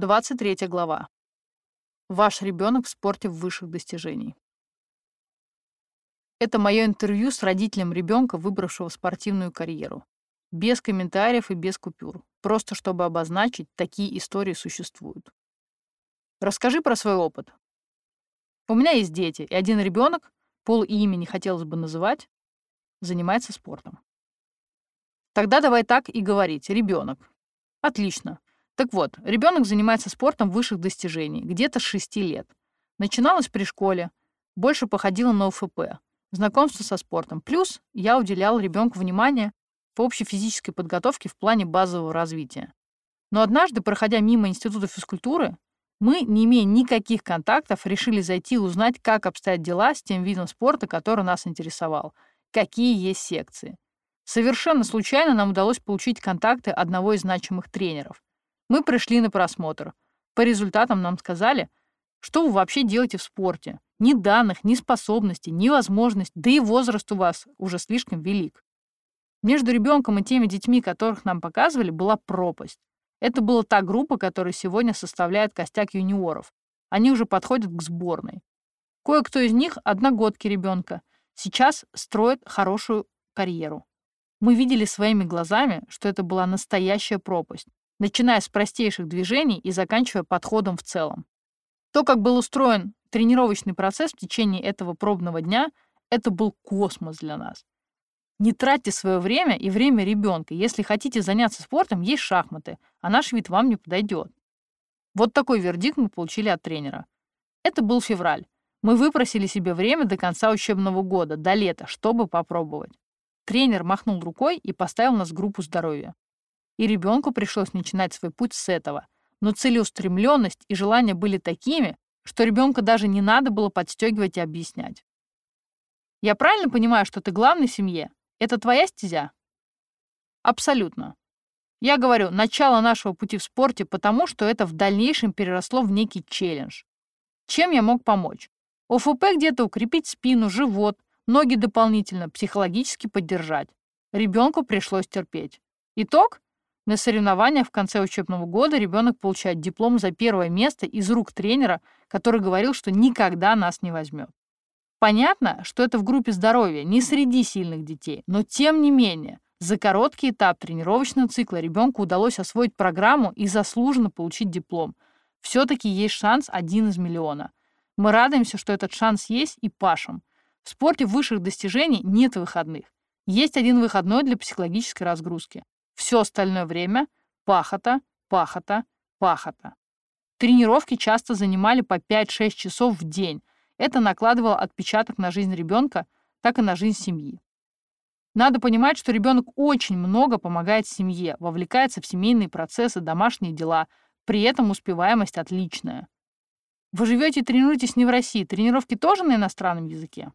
23 глава. Ваш ребенок в спорте высших достижений. Это мое интервью с родителем ребенка, выбравшего спортивную карьеру. Без комментариев и без купюр. Просто чтобы обозначить, такие истории существуют. Расскажи про свой опыт. У меня есть дети, и один ребенок, пол и имя не хотелось бы называть, занимается спортом. Тогда давай так и говорить. Ребенок. Отлично. Так вот, ребенок занимается спортом высших достижений, где-то с 6 лет. Начиналось при школе, больше походило на ОФП, знакомство со спортом. Плюс я уделял ребенку внимание по общей физической подготовке в плане базового развития. Но однажды, проходя мимо Института физкультуры, мы, не имея никаких контактов, решили зайти и узнать, как обстоят дела с тем видом спорта, который нас интересовал, какие есть секции. Совершенно случайно нам удалось получить контакты одного из значимых тренеров. Мы пришли на просмотр. По результатам нам сказали, что вы вообще делаете в спорте. Ни данных, ни способностей, ни возможностей, да и возраст у вас уже слишком велик. Между ребенком и теми детьми, которых нам показывали, была пропасть. Это была та группа, которая сегодня составляет костяк юниоров. Они уже подходят к сборной. Кое-кто из них — одногодки ребенка. Сейчас строят хорошую карьеру. Мы видели своими глазами, что это была настоящая пропасть начиная с простейших движений и заканчивая подходом в целом. То, как был устроен тренировочный процесс в течение этого пробного дня, это был космос для нас. Не тратьте свое время и время ребенка. Если хотите заняться спортом, есть шахматы, а наш вид вам не подойдет. Вот такой вердикт мы получили от тренера. Это был февраль. Мы выпросили себе время до конца учебного года, до лета, чтобы попробовать. Тренер махнул рукой и поставил нас в группу здоровья. И ребенку пришлось начинать свой путь с этого. Но целеустремленность и желания были такими, что ребенка даже не надо было подстегивать и объяснять. Я правильно понимаю, что ты главный в семье? Это твоя стезя? Абсолютно. Я говорю, начало нашего пути в спорте, потому что это в дальнейшем переросло в некий челлендж. Чем я мог помочь? ОФП где-то укрепить спину, живот, ноги дополнительно, психологически поддержать. Ребенку пришлось терпеть. Итог? На соревнованиях в конце учебного года ребенок получает диплом за первое место из рук тренера, который говорил, что никогда нас не возьмет. Понятно, что это в группе здоровья, не среди сильных детей, но тем не менее, за короткий этап тренировочного цикла ребенку удалось освоить программу и заслуженно получить диплом. Все-таки есть шанс один из миллиона. Мы радуемся, что этот шанс есть и пашем. В спорте высших достижений нет выходных. Есть один выходной для психологической разгрузки. Все остальное время – пахота, пахота, пахота. Тренировки часто занимали по 5-6 часов в день. Это накладывало отпечаток на жизнь ребенка, так и на жизнь семьи. Надо понимать, что ребенок очень много помогает семье, вовлекается в семейные процессы, домашние дела, при этом успеваемость отличная. Вы живете и тренируетесь не в России, тренировки тоже на иностранном языке?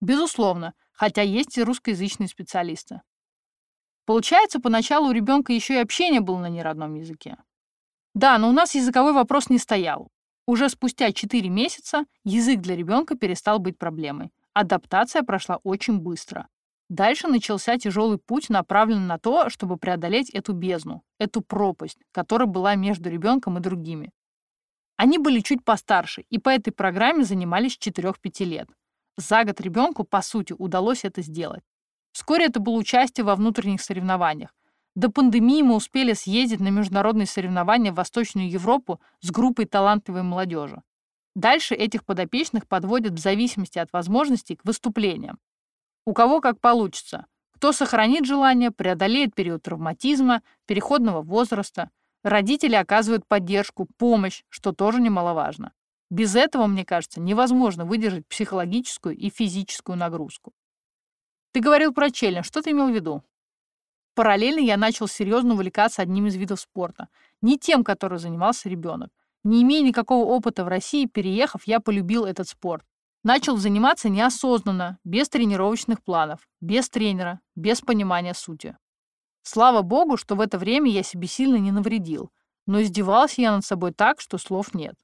Безусловно, хотя есть и русскоязычные специалисты. Получается, поначалу у ребенка еще и общение было на неродном языке. Да, но у нас языковой вопрос не стоял. Уже спустя 4 месяца язык для ребенка перестал быть проблемой. Адаптация прошла очень быстро. Дальше начался тяжелый путь, направленный на то, чтобы преодолеть эту бездну, эту пропасть, которая была между ребенком и другими. Они были чуть постарше, и по этой программе занимались с 4-5 лет. За год ребенку, по сути, удалось это сделать. Вскоре это было участие во внутренних соревнованиях. До пандемии мы успели съездить на международные соревнования в Восточную Европу с группой талантливой молодежи. Дальше этих подопечных подводят в зависимости от возможностей к выступлениям. У кого как получится. Кто сохранит желание, преодолеет период травматизма, переходного возраста. Родители оказывают поддержку, помощь, что тоже немаловажно. Без этого, мне кажется, невозможно выдержать психологическую и физическую нагрузку. Ты говорил про челлендж. Что ты имел в виду? Параллельно я начал серьезно увлекаться одним из видов спорта. Не тем, который занимался ребенок. Не имея никакого опыта в России, переехав, я полюбил этот спорт. Начал заниматься неосознанно, без тренировочных планов, без тренера, без понимания сути. Слава богу, что в это время я себе сильно не навредил, но издевался я над собой так, что слов нет.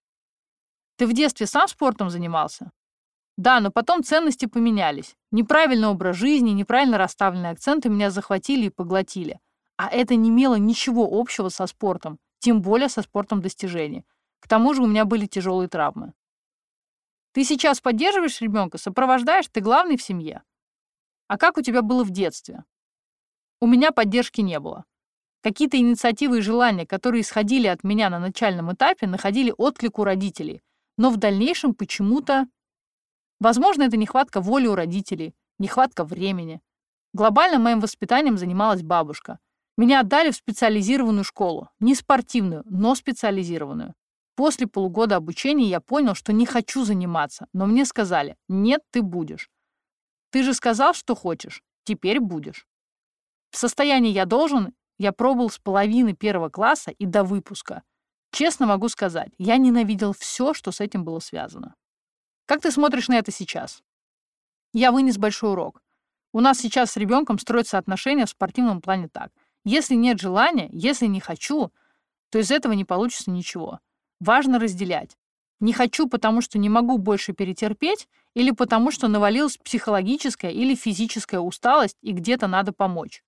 Ты в детстве сам спортом занимался? Да, но потом ценности поменялись. Неправильный образ жизни, неправильно расставленные акценты меня захватили и поглотили. А это не имело ничего общего со спортом, тем более со спортом достижений. К тому же у меня были тяжелые травмы. Ты сейчас поддерживаешь ребенка, сопровождаешь, ты главный в семье. А как у тебя было в детстве? У меня поддержки не было. Какие-то инициативы и желания, которые исходили от меня на начальном этапе, находили отклик у родителей, но в дальнейшем почему-то... Возможно, это нехватка воли у родителей, нехватка времени. Глобально моим воспитанием занималась бабушка. Меня отдали в специализированную школу. Не спортивную, но специализированную. После полугода обучения я понял, что не хочу заниматься, но мне сказали, нет, ты будешь. Ты же сказал, что хочешь, теперь будешь. В состоянии «я должен» я пробовал с половины первого класса и до выпуска. Честно могу сказать, я ненавидел все, что с этим было связано. Как ты смотришь на это сейчас? Я вынес большой урок. У нас сейчас с ребенком строятся отношения в спортивном плане так. Если нет желания, если не хочу, то из этого не получится ничего. Важно разделять. Не хочу, потому что не могу больше перетерпеть, или потому что навалилась психологическая или физическая усталость и где-то надо помочь.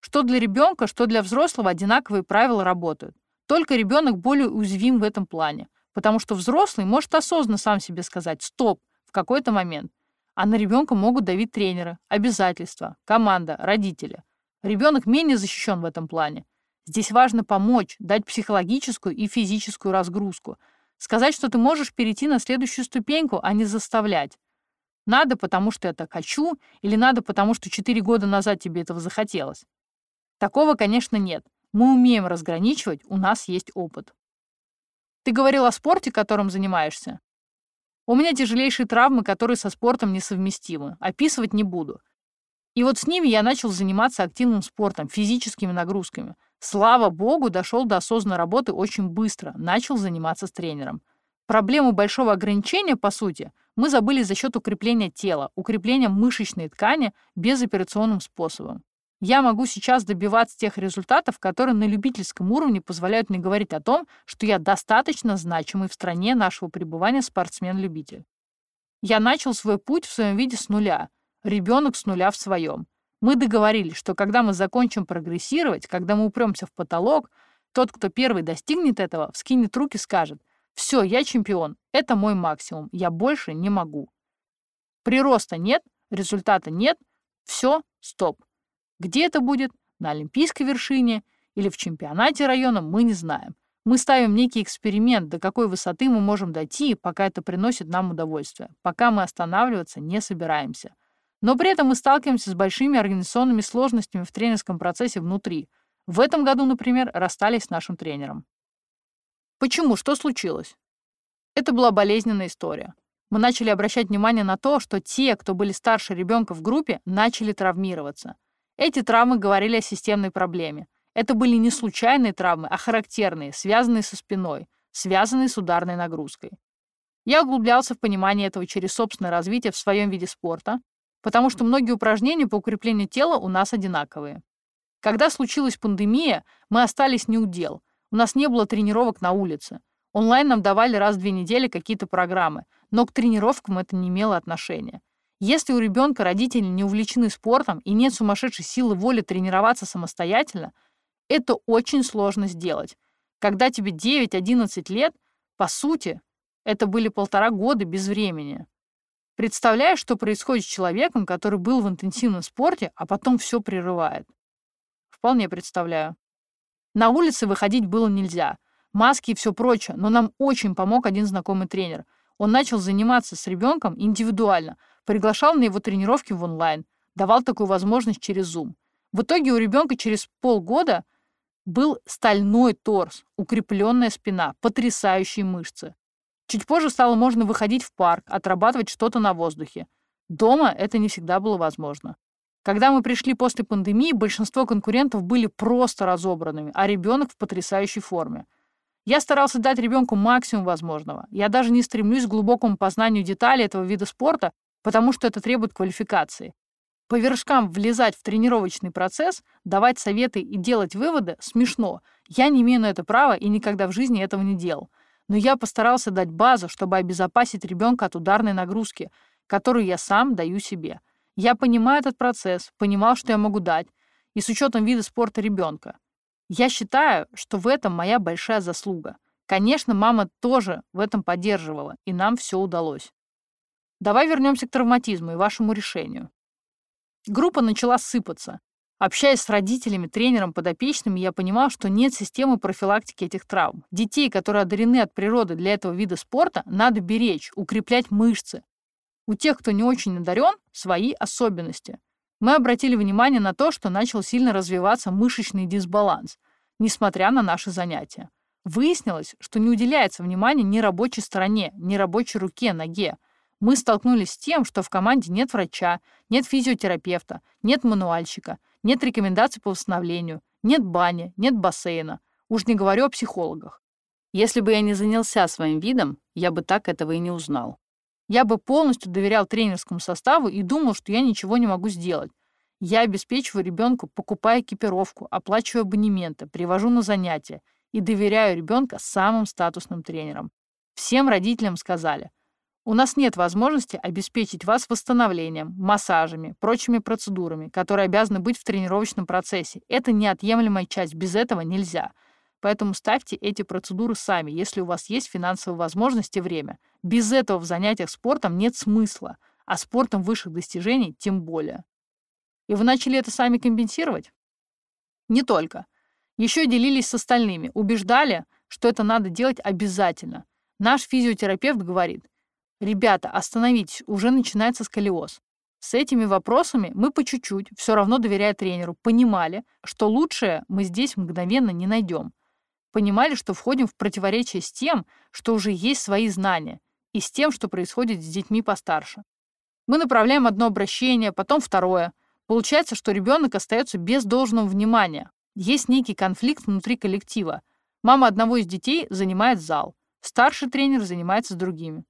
Что для ребенка, что для взрослого одинаковые правила работают. Только ребенок более уязвим в этом плане, потому что взрослый может осознанно сам себе сказать «стоп» в какой-то момент а на ребенка могут давить тренеры, обязательства, команда, родители. Ребенок менее защищен в этом плане. Здесь важно помочь, дать психологическую и физическую разгрузку. Сказать, что ты можешь перейти на следующую ступеньку, а не заставлять. Надо, потому что я так хочу, или надо, потому что 4 года назад тебе этого захотелось. Такого, конечно, нет. Мы умеем разграничивать, у нас есть опыт. Ты говорил о спорте, которым занимаешься. У меня тяжелейшие травмы, которые со спортом несовместимы. Описывать не буду. И вот с ними я начал заниматься активным спортом, физическими нагрузками. Слава богу, дошел до осознанной работы очень быстро, начал заниматься с тренером. Проблему большого ограничения, по сути, мы забыли за счет укрепления тела, укрепления мышечной ткани безоперационным способом. Я могу сейчас добиваться тех результатов, которые на любительском уровне позволяют мне говорить о том, что я достаточно значимый в стране нашего пребывания спортсмен-любитель. Я начал свой путь в своем виде с нуля, ребенок с нуля в своем. Мы договорились, что когда мы закончим прогрессировать, когда мы упремся в потолок, тот, кто первый достигнет этого, вскинет руки и скажет «Все, я чемпион, это мой максимум, я больше не могу». Прироста нет, результата нет, все, стоп. Где это будет? На олимпийской вершине или в чемпионате района, мы не знаем. Мы ставим некий эксперимент, до какой высоты мы можем дойти, пока это приносит нам удовольствие, пока мы останавливаться не собираемся. Но при этом мы сталкиваемся с большими организационными сложностями в тренерском процессе внутри. В этом году, например, расстались с нашим тренером. Почему? Что случилось? Это была болезненная история. Мы начали обращать внимание на то, что те, кто были старше ребенка в группе, начали травмироваться. Эти травмы говорили о системной проблеме. Это были не случайные травмы, а характерные, связанные со спиной, связанные с ударной нагрузкой. Я углублялся в понимание этого через собственное развитие в своем виде спорта, потому что многие упражнения по укреплению тела у нас одинаковые. Когда случилась пандемия, мы остались не у дел. У нас не было тренировок на улице. Онлайн нам давали раз в две недели какие-то программы, но к тренировкам это не имело отношения. Если у ребенка родители не увлечены спортом и нет сумасшедшей силы воли тренироваться самостоятельно, это очень сложно сделать. Когда тебе 9-11 лет, по сути, это были полтора года без времени. Представляешь, что происходит с человеком, который был в интенсивном спорте, а потом все прерывает? Вполне представляю. На улице выходить было нельзя. Маски и все прочее, но нам очень помог один знакомый тренер. Он начал заниматься с ребенком индивидуально – Приглашал на его тренировки в онлайн, давал такую возможность через Zoom. В итоге у ребенка через полгода был стальной торс, укрепленная спина, потрясающие мышцы. Чуть позже стало можно выходить в парк, отрабатывать что-то на воздухе. Дома это не всегда было возможно. Когда мы пришли после пандемии, большинство конкурентов были просто разобранными, а ребенок в потрясающей форме. Я старался дать ребенку максимум возможного. Я даже не стремлюсь к глубокому познанию деталей этого вида спорта, потому что это требует квалификации. По вершкам влезать в тренировочный процесс, давать советы и делать выводы смешно. Я не имею на это права и никогда в жизни этого не делал. Но я постарался дать базу, чтобы обезопасить ребенка от ударной нагрузки, которую я сам даю себе. Я понимаю этот процесс, понимал, что я могу дать, и с учетом вида спорта ребенка. Я считаю, что в этом моя большая заслуга. Конечно, мама тоже в этом поддерживала, и нам все удалось. Давай вернемся к травматизму и вашему решению. Группа начала сыпаться. Общаясь с родителями, тренером, подопечными, я понимал, что нет системы профилактики этих травм. Детей, которые одарены от природы для этого вида спорта, надо беречь, укреплять мышцы. У тех, кто не очень одарен, свои особенности. Мы обратили внимание на то, что начал сильно развиваться мышечный дисбаланс, несмотря на наши занятия. Выяснилось, что не уделяется внимания ни рабочей стороне, ни рабочей руке, ноге. Мы столкнулись с тем, что в команде нет врача, нет физиотерапевта, нет мануальщика – нет рекомендаций по восстановлению, нет бани, нет бассейна. Уж не говорю о психологах. Если бы я не занялся своим видом, я бы так этого и не узнал. Я бы полностью доверял тренерскому составу и думал, что я ничего не могу сделать. Я обеспечиваю ребенку, покупая экипировку, оплачиваю абонементы, привожу на занятия и доверяю ребенка самым статусным тренерам. Всем родителям сказали – у нас нет возможности обеспечить вас восстановлением, массажами, прочими процедурами, которые обязаны быть в тренировочном процессе. Это неотъемлемая часть, без этого нельзя. Поэтому ставьте эти процедуры сами, если у вас есть финансовые возможности и время. Без этого в занятиях спортом нет смысла, а спортом высших достижений тем более. И вы начали это сами компенсировать? Не только. Еще делились с остальными, убеждали, что это надо делать обязательно. Наш физиотерапевт говорит, Ребята, остановитесь, уже начинается сколиоз. С этими вопросами мы по чуть-чуть, все равно доверяя тренеру, понимали, что лучшее мы здесь мгновенно не найдем. Понимали, что входим в противоречие с тем, что уже есть свои знания, и с тем, что происходит с детьми постарше. Мы направляем одно обращение, потом второе. Получается, что ребенок остается без должного внимания. Есть некий конфликт внутри коллектива. Мама одного из детей занимает зал, старший тренер занимается с другими.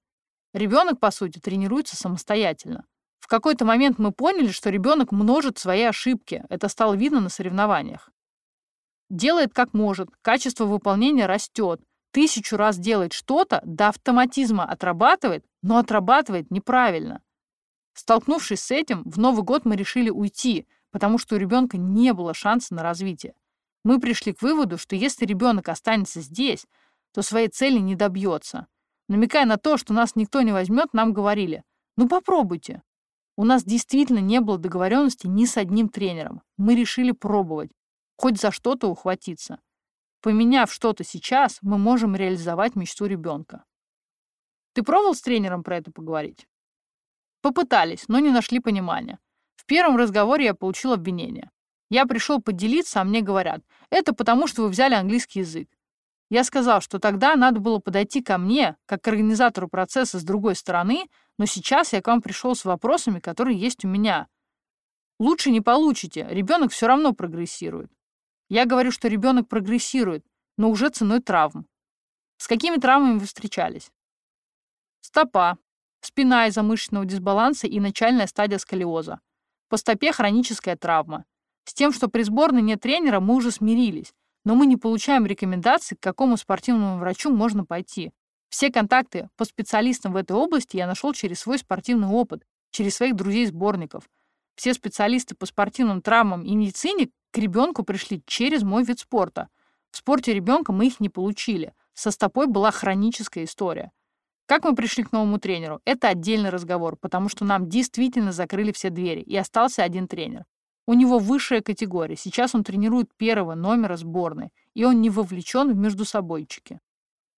Ребенок, по сути, тренируется самостоятельно. В какой-то момент мы поняли, что ребенок множит свои ошибки. Это стало видно на соревнованиях. Делает как может, качество выполнения растет. Тысячу раз делает что-то, до автоматизма отрабатывает, но отрабатывает неправильно. Столкнувшись с этим, в Новый год мы решили уйти, потому что у ребенка не было шанса на развитие. Мы пришли к выводу, что если ребенок останется здесь, то своей цели не добьется. Намекая на то, что нас никто не возьмет, нам говорили, ну попробуйте. У нас действительно не было договоренности ни с одним тренером. Мы решили пробовать, хоть за что-то ухватиться. Поменяв что-то сейчас, мы можем реализовать мечту ребенка. Ты пробовал с тренером про это поговорить? Попытались, но не нашли понимания. В первом разговоре я получил обвинение. Я пришел поделиться, а мне говорят, это потому, что вы взяли английский язык. Я сказал, что тогда надо было подойти ко мне, как к организатору процесса с другой стороны, но сейчас я к вам пришел с вопросами, которые есть у меня. Лучше не получите, ребенок все равно прогрессирует. Я говорю, что ребенок прогрессирует, но уже ценой травм. С какими травмами вы встречались? Стопа, спина из-за мышечного дисбаланса и начальная стадия сколиоза. По стопе хроническая травма. С тем, что при сборной нет тренера, мы уже смирились но мы не получаем рекомендаций, к какому спортивному врачу можно пойти. Все контакты по специалистам в этой области я нашел через свой спортивный опыт, через своих друзей-сборников. Все специалисты по спортивным травмам и медицине к ребенку пришли через мой вид спорта. В спорте ребенка мы их не получили. Со стопой была хроническая история. Как мы пришли к новому тренеру? Это отдельный разговор, потому что нам действительно закрыли все двери, и остался один тренер. У него высшая категория. Сейчас он тренирует первого номера сборной, и он не вовлечен в междусобойчики.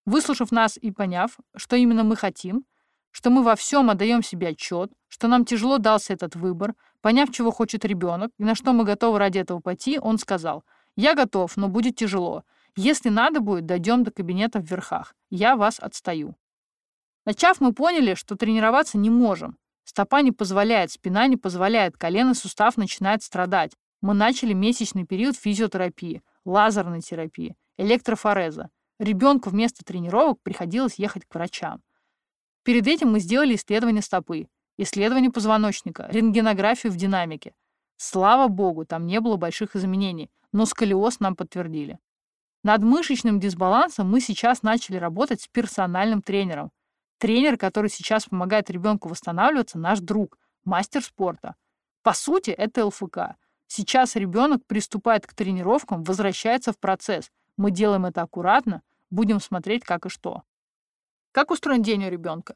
Выслушав нас и поняв, что именно мы хотим, что мы во всем отдаем себе отчет, что нам тяжело дался этот выбор, поняв, чего хочет ребенок и на что мы готовы ради этого пойти, он сказал, «Я готов, но будет тяжело. Если надо будет, дойдем до кабинета в верхах. Я вас отстаю». Начав, мы поняли, что тренироваться не можем, Стопа не позволяет, спина не позволяет, колено, сустав начинает страдать. Мы начали месячный период физиотерапии, лазерной терапии, электрофореза. Ребенку вместо тренировок приходилось ехать к врачам. Перед этим мы сделали исследование стопы, исследование позвоночника, рентгенографию в динамике. Слава богу, там не было больших изменений, но сколиоз нам подтвердили. Над мышечным дисбалансом мы сейчас начали работать с персональным тренером, Тренер, который сейчас помогает ребенку восстанавливаться, наш друг, мастер спорта. По сути, это ЛФК. Сейчас ребенок приступает к тренировкам, возвращается в процесс. Мы делаем это аккуратно, будем смотреть, как и что. Как устроен день у ребенка?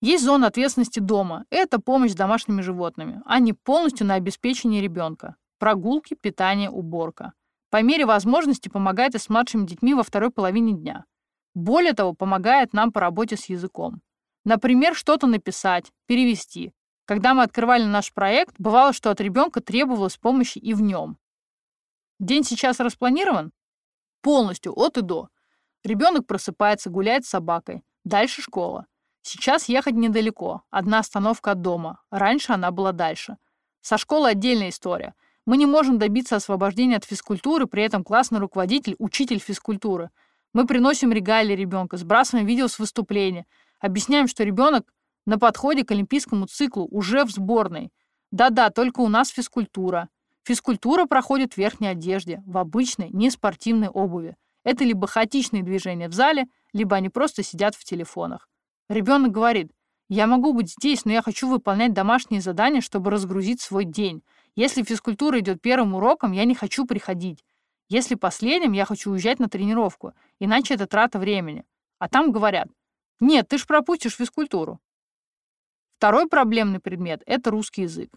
Есть зона ответственности дома. Это помощь с домашними животными. Они полностью на обеспечении ребенка. Прогулки, питание, уборка. По мере возможности помогает и с младшими детьми во второй половине дня. Более того, помогает нам по работе с языком. Например, что-то написать, перевести. Когда мы открывали наш проект, бывало, что от ребенка требовалась помощи и в нем. День сейчас распланирован? Полностью, от и до. Ребенок просыпается, гуляет с собакой. Дальше школа. Сейчас ехать недалеко. Одна остановка от дома. Раньше она была дальше. Со школы отдельная история. Мы не можем добиться освобождения от физкультуры, при этом классный руководитель – учитель физкультуры. Мы приносим регалии ребенка, сбрасываем видео с выступления, объясняем, что ребенок на подходе к олимпийскому циклу уже в сборной. Да-да, только у нас физкультура. Физкультура проходит в верхней одежде, в обычной, неспортивной обуви. Это либо хаотичные движения в зале, либо они просто сидят в телефонах. Ребенок говорит, я могу быть здесь, но я хочу выполнять домашние задания, чтобы разгрузить свой день. Если физкультура идет первым уроком, я не хочу приходить. Если последним, я хочу уезжать на тренировку, иначе это трата времени. А там говорят, нет, ты ж пропустишь физкультуру. Второй проблемный предмет — это русский язык.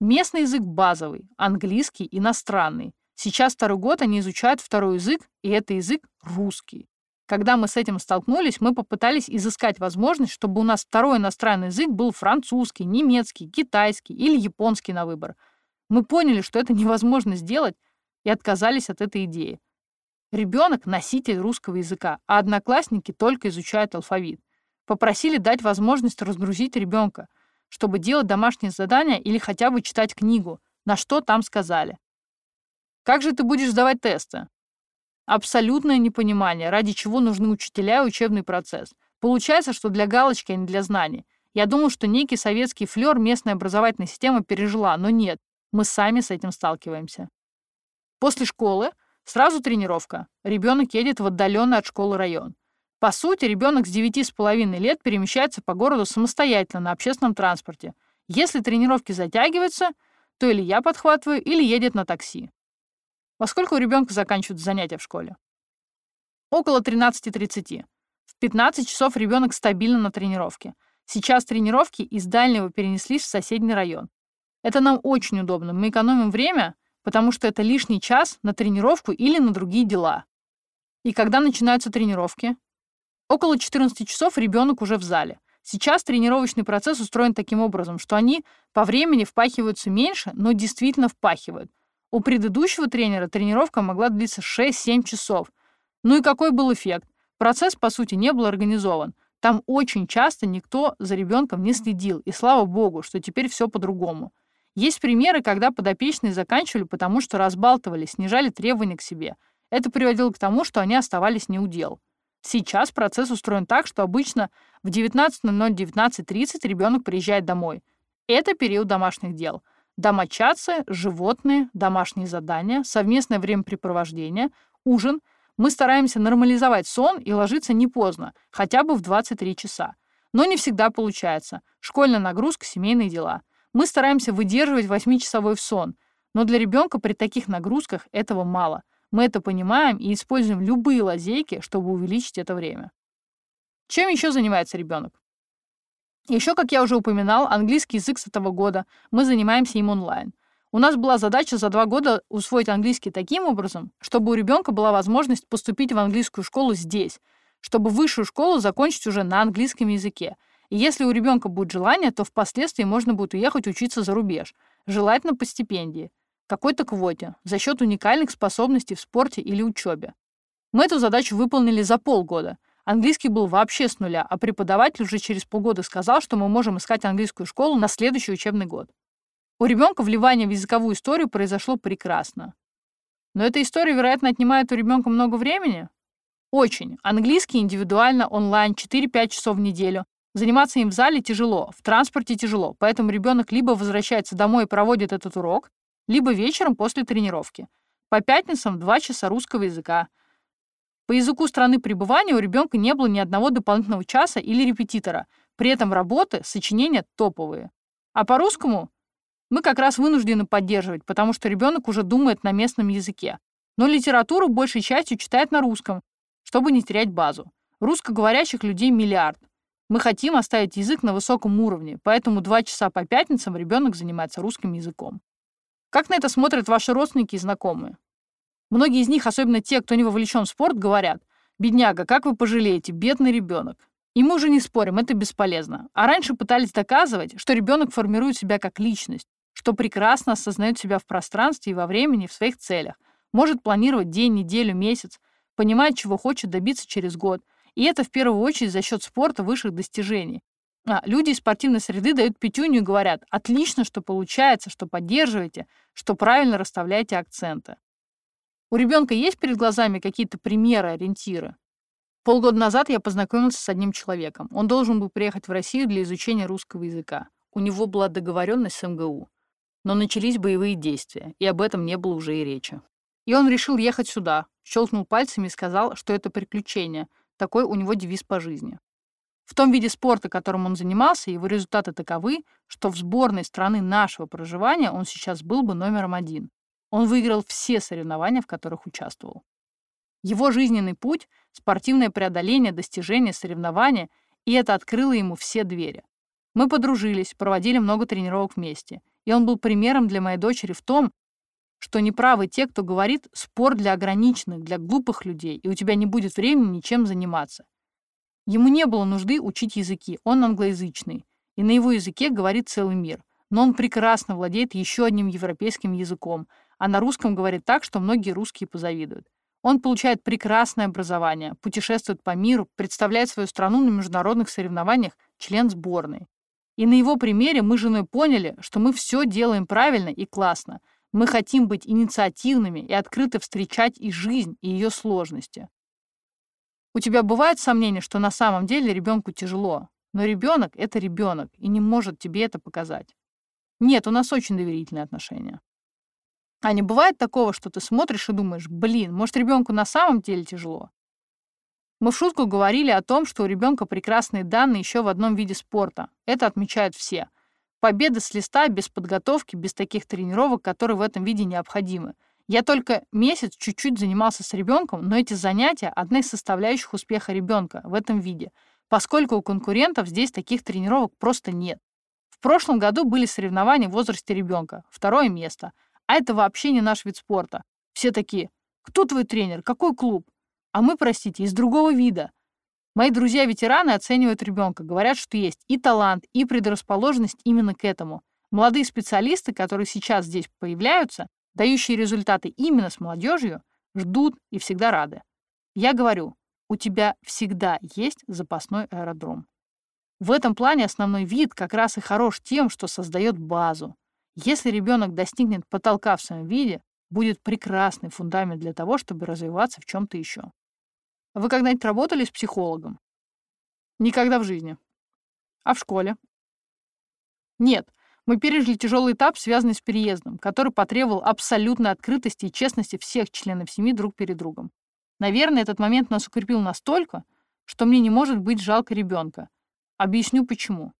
Местный язык базовый, английский, иностранный. Сейчас второй год они изучают второй язык, и это язык русский. Когда мы с этим столкнулись, мы попытались изыскать возможность, чтобы у нас второй иностранный язык был французский, немецкий, китайский или японский на выбор. Мы поняли, что это невозможно сделать, и отказались от этой идеи. Ребенок — носитель русского языка, а одноклассники только изучают алфавит. Попросили дать возможность разгрузить ребенка, чтобы делать домашние задания или хотя бы читать книгу, на что там сказали. Как же ты будешь сдавать тесты? Абсолютное непонимание, ради чего нужны учителя и учебный процесс. Получается, что для галочки, а не для знаний. Я думал, что некий советский флер местная образовательная система пережила, но нет, мы сами с этим сталкиваемся. После школы сразу тренировка. Ребенок едет в отдаленный от школы район. По сути, ребенок с 9,5 лет перемещается по городу самостоятельно на общественном транспорте. Если тренировки затягиваются, то или я подхватываю, или едет на такси. Во сколько у ребенка заканчиваются занятия в школе? Около 13.30. В 15 часов ребенок стабильно на тренировке. Сейчас тренировки из дальнего перенеслись в соседний район. Это нам очень удобно. Мы экономим время, потому что это лишний час на тренировку или на другие дела. И когда начинаются тренировки? Около 14 часов ребенок уже в зале. Сейчас тренировочный процесс устроен таким образом, что они по времени впахиваются меньше, но действительно впахивают. У предыдущего тренера тренировка могла длиться 6-7 часов. Ну и какой был эффект? Процесс, по сути, не был организован. Там очень часто никто за ребенком не следил, и слава богу, что теперь все по-другому. Есть примеры, когда подопечные заканчивали, потому что разбалтывали, снижали требования к себе. Это приводило к тому, что они оставались неудел. Сейчас процесс устроен так, что обычно в 19.00-19.30 ребенок приезжает домой. Это период домашних дел. Домочадцы, животные, домашние задания, совместное времяпрепровождение, ужин. Мы стараемся нормализовать сон и ложиться не поздно, хотя бы в 23 часа. Но не всегда получается. Школьная нагрузка, семейные дела. Мы стараемся выдерживать 8-часовой сон, но для ребенка при таких нагрузках этого мало – мы это понимаем и используем любые лазейки, чтобы увеличить это время. Чем еще занимается ребенок? Еще, как я уже упоминал, английский язык с этого года. Мы занимаемся им онлайн. У нас была задача за два года усвоить английский таким образом, чтобы у ребенка была возможность поступить в английскую школу здесь, чтобы высшую школу закончить уже на английском языке. И если у ребенка будет желание, то впоследствии можно будет уехать учиться за рубеж, желательно по стипендии какой-то квоте за счет уникальных способностей в спорте или учебе. Мы эту задачу выполнили за полгода. Английский был вообще с нуля, а преподаватель уже через полгода сказал, что мы можем искать английскую школу на следующий учебный год. У ребенка вливание в языковую историю произошло прекрасно. Но эта история, вероятно, отнимает у ребенка много времени? Очень. Английский индивидуально, онлайн, 4-5 часов в неделю. Заниматься им в зале тяжело, в транспорте тяжело, поэтому ребенок либо возвращается домой и проводит этот урок, либо вечером после тренировки. По пятницам 2 часа русского языка. По языку страны пребывания у ребенка не было ни одного дополнительного часа или репетитора. При этом работы, сочинения топовые. А по русскому Мы как раз вынуждены поддерживать, потому что ребенок уже думает на местном языке. Но литературу большей частью читает на русском, чтобы не терять базу. Русскоговорящих людей миллиард. Мы хотим оставить язык на высоком уровне, поэтому два часа по пятницам ребенок занимается русским языком. Как на это смотрят ваши родственники и знакомые? Многие из них, особенно те, кто не вовлечен в спорт, говорят, «Бедняга, как вы пожалеете, бедный ребенок». И мы уже не спорим, это бесполезно. А раньше пытались доказывать, что ребенок формирует себя как личность, что прекрасно осознает себя в пространстве и во времени в своих целях, может планировать день, неделю, месяц, понимает, чего хочет добиться через год. И это в первую очередь за счет спорта высших достижений. А, люди из спортивной среды дают пятюню и говорят, отлично, что получается, что поддерживаете, что правильно расставляете акценты. У ребенка есть перед глазами какие-то примеры, ориентиры? Полгода назад я познакомился с одним человеком. Он должен был приехать в Россию для изучения русского языка. У него была договоренность с МГУ. Но начались боевые действия, и об этом не было уже и речи. И он решил ехать сюда, щелкнул пальцами и сказал, что это приключение. Такой у него девиз по жизни. В том виде спорта, которым он занимался, его результаты таковы, что в сборной страны нашего проживания он сейчас был бы номером один. Он выиграл все соревнования, в которых участвовал. Его жизненный путь — спортивное преодоление, достижение, соревнования, и это открыло ему все двери. Мы подружились, проводили много тренировок вместе, и он был примером для моей дочери в том, что неправы те, кто говорит «спорт для ограниченных, для глупых людей, и у тебя не будет времени ничем заниматься». Ему не было нужды учить языки, он англоязычный, и на его языке говорит целый мир. Но он прекрасно владеет еще одним европейским языком, а на русском говорит так, что многие русские позавидуют. Он получает прекрасное образование, путешествует по миру, представляет свою страну на международных соревнованиях, член сборной. И на его примере мы с женой поняли, что мы все делаем правильно и классно. Мы хотим быть инициативными и открыто встречать и жизнь, и ее сложности. У тебя бывает сомнение, что на самом деле ребенку тяжело, но ребенок — это ребенок и не может тебе это показать. Нет, у нас очень доверительные отношения. А не бывает такого, что ты смотришь и думаешь, блин, может, ребенку на самом деле тяжело? Мы в шутку говорили о том, что у ребенка прекрасные данные еще в одном виде спорта. Это отмечают все. Победа с листа без подготовки, без таких тренировок, которые в этом виде необходимы. Я только месяц чуть-чуть занимался с ребенком, но эти занятия – одна из составляющих успеха ребенка в этом виде, поскольку у конкурентов здесь таких тренировок просто нет. В прошлом году были соревнования в возрасте ребенка, второе место, а это вообще не наш вид спорта. Все такие, кто твой тренер, какой клуб? А мы, простите, из другого вида. Мои друзья-ветераны оценивают ребенка, говорят, что есть и талант, и предрасположенность именно к этому. Молодые специалисты, которые сейчас здесь появляются, дающие результаты именно с молодежью, ждут и всегда рады. Я говорю, у тебя всегда есть запасной аэродром. В этом плане основной вид как раз и хорош тем, что создает базу. Если ребенок достигнет потолка в своем виде, будет прекрасный фундамент для того, чтобы развиваться в чем-то еще. Вы когда-нибудь работали с психологом? Никогда в жизни. А в школе? Нет, мы пережили тяжелый этап, связанный с переездом, который потребовал абсолютной открытости и честности всех членов семьи друг перед другом. Наверное, этот момент нас укрепил настолько, что мне не может быть жалко ребенка. Объясню почему.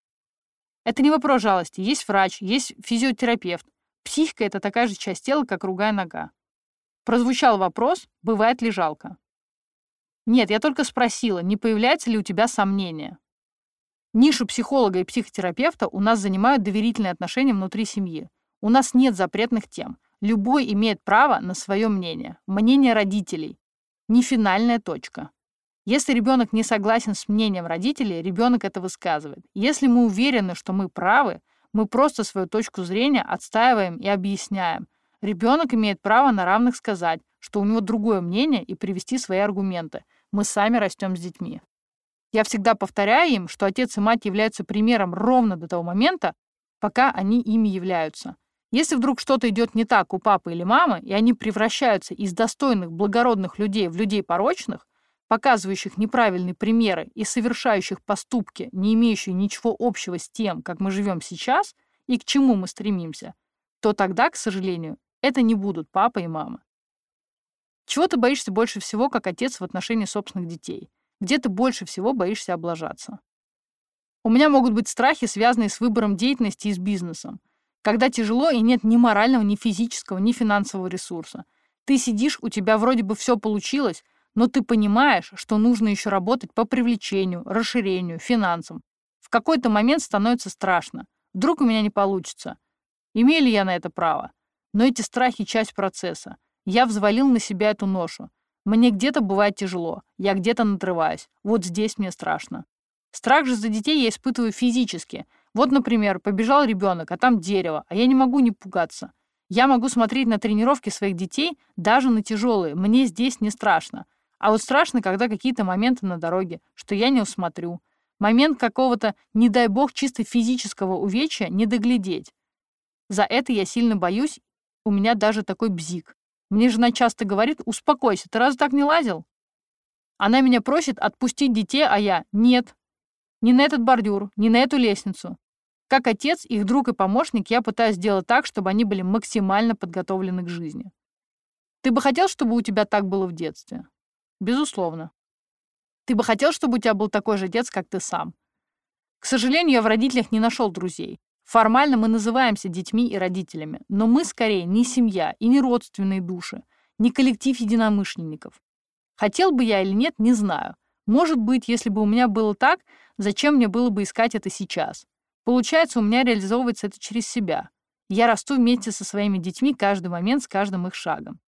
Это не вопрос жалости. Есть врач, есть физиотерапевт. Психика — это такая же часть тела, как ругая нога. Прозвучал вопрос, бывает ли жалко. Нет, я только спросила, не появляется ли у тебя сомнения. Нишу психолога и психотерапевта у нас занимают доверительные отношения внутри семьи. У нас нет запретных тем. Любой имеет право на свое мнение. Мнение родителей. Не финальная точка. Если ребенок не согласен с мнением родителей, ребенок это высказывает. Если мы уверены, что мы правы, мы просто свою точку зрения отстаиваем и объясняем. Ребенок имеет право на равных сказать, что у него другое мнение и привести свои аргументы. Мы сами растем с детьми. Я всегда повторяю им, что отец и мать являются примером ровно до того момента, пока они ими являются. Если вдруг что-то идет не так у папы или мамы, и они превращаются из достойных, благородных людей в людей порочных, показывающих неправильные примеры и совершающих поступки, не имеющие ничего общего с тем, как мы живем сейчас и к чему мы стремимся, то тогда, к сожалению, это не будут папа и мама. Чего ты боишься больше всего, как отец в отношении собственных детей? Где ты больше всего боишься облажаться? У меня могут быть страхи, связанные с выбором деятельности и с бизнесом. Когда тяжело и нет ни морального, ни физического, ни финансового ресурса. Ты сидишь, у тебя вроде бы все получилось, но ты понимаешь, что нужно еще работать по привлечению, расширению, финансам. В какой-то момент становится страшно. Вдруг у меня не получится. Имею ли я на это право? Но эти страхи — часть процесса. Я взвалил на себя эту ношу. Мне где-то бывает тяжело, я где-то надрываюсь. Вот здесь мне страшно. Страх же за детей я испытываю физически. Вот, например, побежал ребенок, а там дерево, а я не могу не пугаться. Я могу смотреть на тренировки своих детей, даже на тяжелые. Мне здесь не страшно. А вот страшно, когда какие-то моменты на дороге, что я не усмотрю. Момент какого-то, не дай бог, чисто физического увечья не доглядеть. За это я сильно боюсь, у меня даже такой бзик. Мне жена часто говорит, успокойся, ты раз так не лазил? Она меня просит отпустить детей, а я нет. Ни на этот бордюр, ни на эту лестницу. Как отец, их друг и помощник, я пытаюсь сделать так, чтобы они были максимально подготовлены к жизни. Ты бы хотел, чтобы у тебя так было в детстве? Безусловно. Ты бы хотел, чтобы у тебя был такой же отец, как ты сам? К сожалению, я в родителях не нашел друзей. Формально мы называемся детьми и родителями, но мы скорее не семья и не родственные души, не коллектив единомышленников. Хотел бы я или нет, не знаю. Может быть, если бы у меня было так, зачем мне было бы искать это сейчас? Получается, у меня реализовывается это через себя. Я расту вместе со своими детьми каждый момент с каждым их шагом.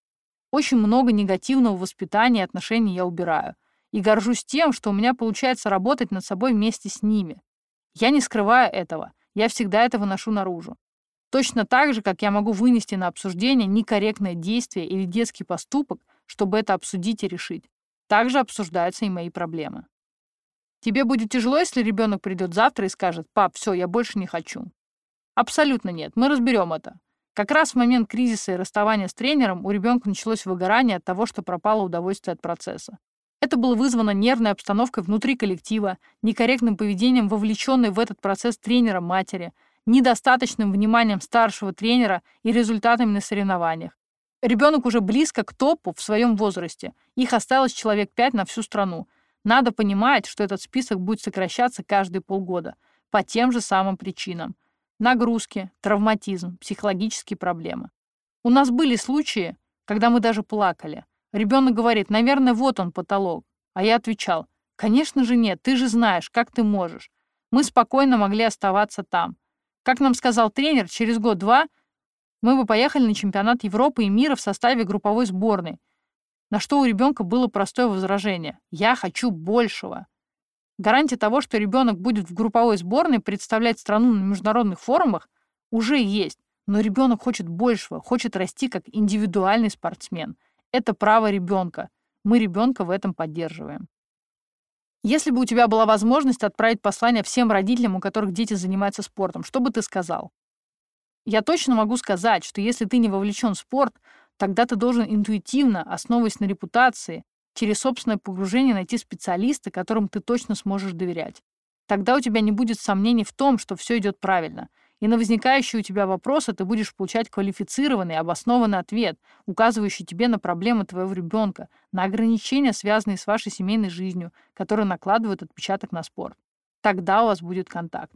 Очень много негативного воспитания и отношений я убираю. И горжусь тем, что у меня получается работать над собой вместе с ними. Я не скрываю этого. Я всегда это выношу наружу. Точно так же, как я могу вынести на обсуждение некорректное действие или детский поступок, чтобы это обсудить и решить. Также обсуждаются и мои проблемы. Тебе будет тяжело, если ребенок придет завтра и скажет, пап, все, я больше не хочу. Абсолютно нет, мы разберем это. Как раз в момент кризиса и расставания с тренером у ребенка началось выгорание от того, что пропало удовольствие от процесса. Это было вызвано нервной обстановкой внутри коллектива, некорректным поведением вовлеченной в этот процесс тренера матери, недостаточным вниманием старшего тренера и результатами на соревнованиях. Ребенок уже близко к топу в своем возрасте. Их осталось человек пять на всю страну. Надо понимать, что этот список будет сокращаться каждые полгода по тем же самым причинам. Нагрузки, травматизм, психологические проблемы. У нас были случаи, когда мы даже плакали. Ребенок говорит, наверное, вот он потолок. А я отвечал, конечно же нет, ты же знаешь, как ты можешь. Мы спокойно могли оставаться там. Как нам сказал тренер, через год-два мы бы поехали на чемпионат Европы и мира в составе групповой сборной. На что у ребенка было простое возражение. Я хочу большего. Гарантия того, что ребенок будет в групповой сборной представлять страну на международных форумах, уже есть. Но ребенок хочет большего, хочет расти как индивидуальный спортсмен – это право ребенка. Мы ребенка в этом поддерживаем. Если бы у тебя была возможность отправить послание всем родителям, у которых дети занимаются спортом, что бы ты сказал? Я точно могу сказать, что если ты не вовлечен в спорт, тогда ты должен интуитивно, основываясь на репутации, через собственное погружение найти специалиста, которым ты точно сможешь доверять. Тогда у тебя не будет сомнений в том, что все идет правильно, и на возникающие у тебя вопросы ты будешь получать квалифицированный, обоснованный ответ, указывающий тебе на проблемы твоего ребенка, на ограничения, связанные с вашей семейной жизнью, которые накладывают отпечаток на спорт. Тогда у вас будет контакт.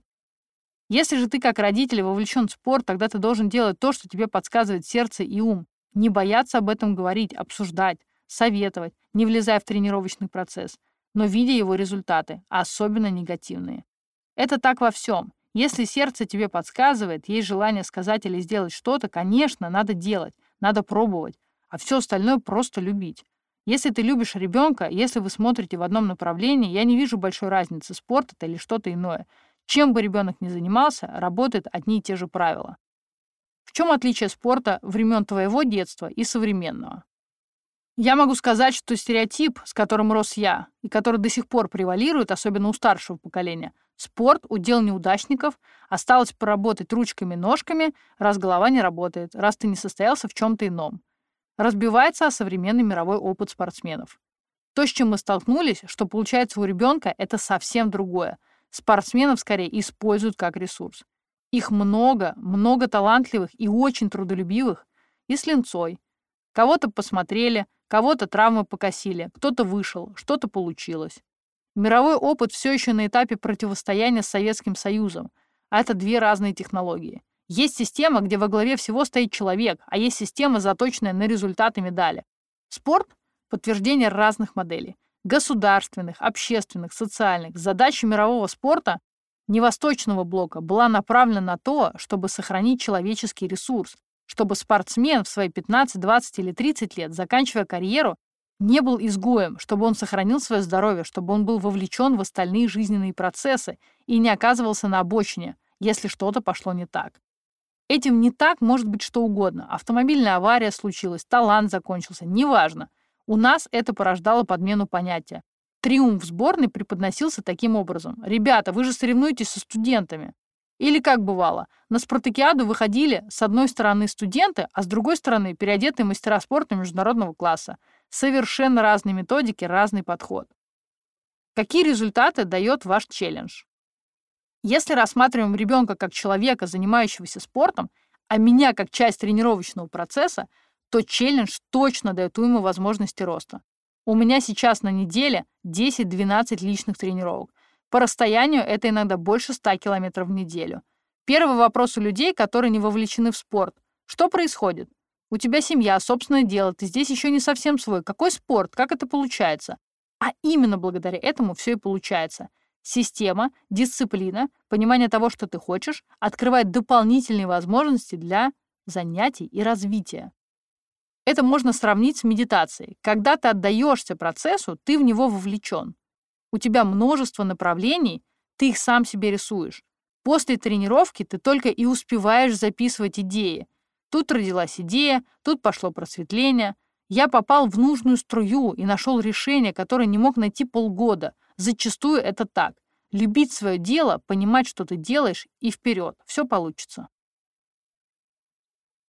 Если же ты как родитель вовлечен в спорт, тогда ты должен делать то, что тебе подсказывает сердце и ум. Не бояться об этом говорить, обсуждать, советовать, не влезая в тренировочный процесс, но видя его результаты, а особенно негативные. Это так во всем. Если сердце тебе подсказывает, есть желание сказать или сделать что-то, конечно, надо делать, надо пробовать, а все остальное просто любить. Если ты любишь ребенка, если вы смотрите в одном направлении, я не вижу большой разницы, спорт это или что-то иное. Чем бы ребенок ни занимался, работают одни и те же правила. В чем отличие спорта времен твоего детства и современного? Я могу сказать, что стереотип, с которым рос я, и который до сих пор превалирует, особенно у старшего поколения, Спорт – удел неудачников, осталось поработать ручками-ножками, раз голова не работает, раз ты не состоялся в чем-то ином. Разбивается о современный мировой опыт спортсменов. То, с чем мы столкнулись, что получается у ребенка, это совсем другое. Спортсменов скорее используют как ресурс. Их много, много талантливых и очень трудолюбивых, и с линцой. Кого-то посмотрели, кого-то травмы покосили, кто-то вышел, что-то получилось. Мировой опыт все еще на этапе противостояния с Советским Союзом, а это две разные технологии. Есть система, где во главе всего стоит человек, а есть система, заточенная на результаты медали. Спорт – подтверждение разных моделей. Государственных, общественных, социальных. Задача мирового спорта невосточного блока была направлена на то, чтобы сохранить человеческий ресурс, чтобы спортсмен в свои 15, 20 или 30 лет, заканчивая карьеру, не был изгоем, чтобы он сохранил свое здоровье, чтобы он был вовлечен в остальные жизненные процессы и не оказывался на обочине, если что-то пошло не так. Этим не так может быть что угодно. Автомобильная авария случилась, талант закончился, неважно. У нас это порождало подмену понятия. Триумф сборной преподносился таким образом. Ребята, вы же соревнуетесь со студентами. Или как бывало, на спартакиаду выходили с одной стороны студенты, а с другой стороны переодетые мастера спорта международного класса. Совершенно разные методики, разный подход. Какие результаты дает ваш челлендж? Если рассматриваем ребенка как человека, занимающегося спортом, а меня как часть тренировочного процесса, то челлендж точно дает уйму возможности роста. У меня сейчас на неделе 10-12 личных тренировок. По расстоянию это иногда больше 100 километров в неделю. Первый вопрос у людей, которые не вовлечены в спорт. Что происходит? У тебя семья, собственное дело, ты здесь еще не совсем свой. Какой спорт? Как это получается? А именно благодаря этому все и получается – Система, дисциплина, понимание того, что ты хочешь, открывает дополнительные возможности для занятий и развития. Это можно сравнить с медитацией. Когда ты отдаешься процессу, ты в него вовлечен. У тебя множество направлений, ты их сам себе рисуешь. После тренировки ты только и успеваешь записывать идеи. Тут родилась идея, тут пошло просветление. Я попал в нужную струю и нашел решение, которое не мог найти полгода. Зачастую это так. Любить свое дело, понимать, что ты делаешь, и вперед. Все получится.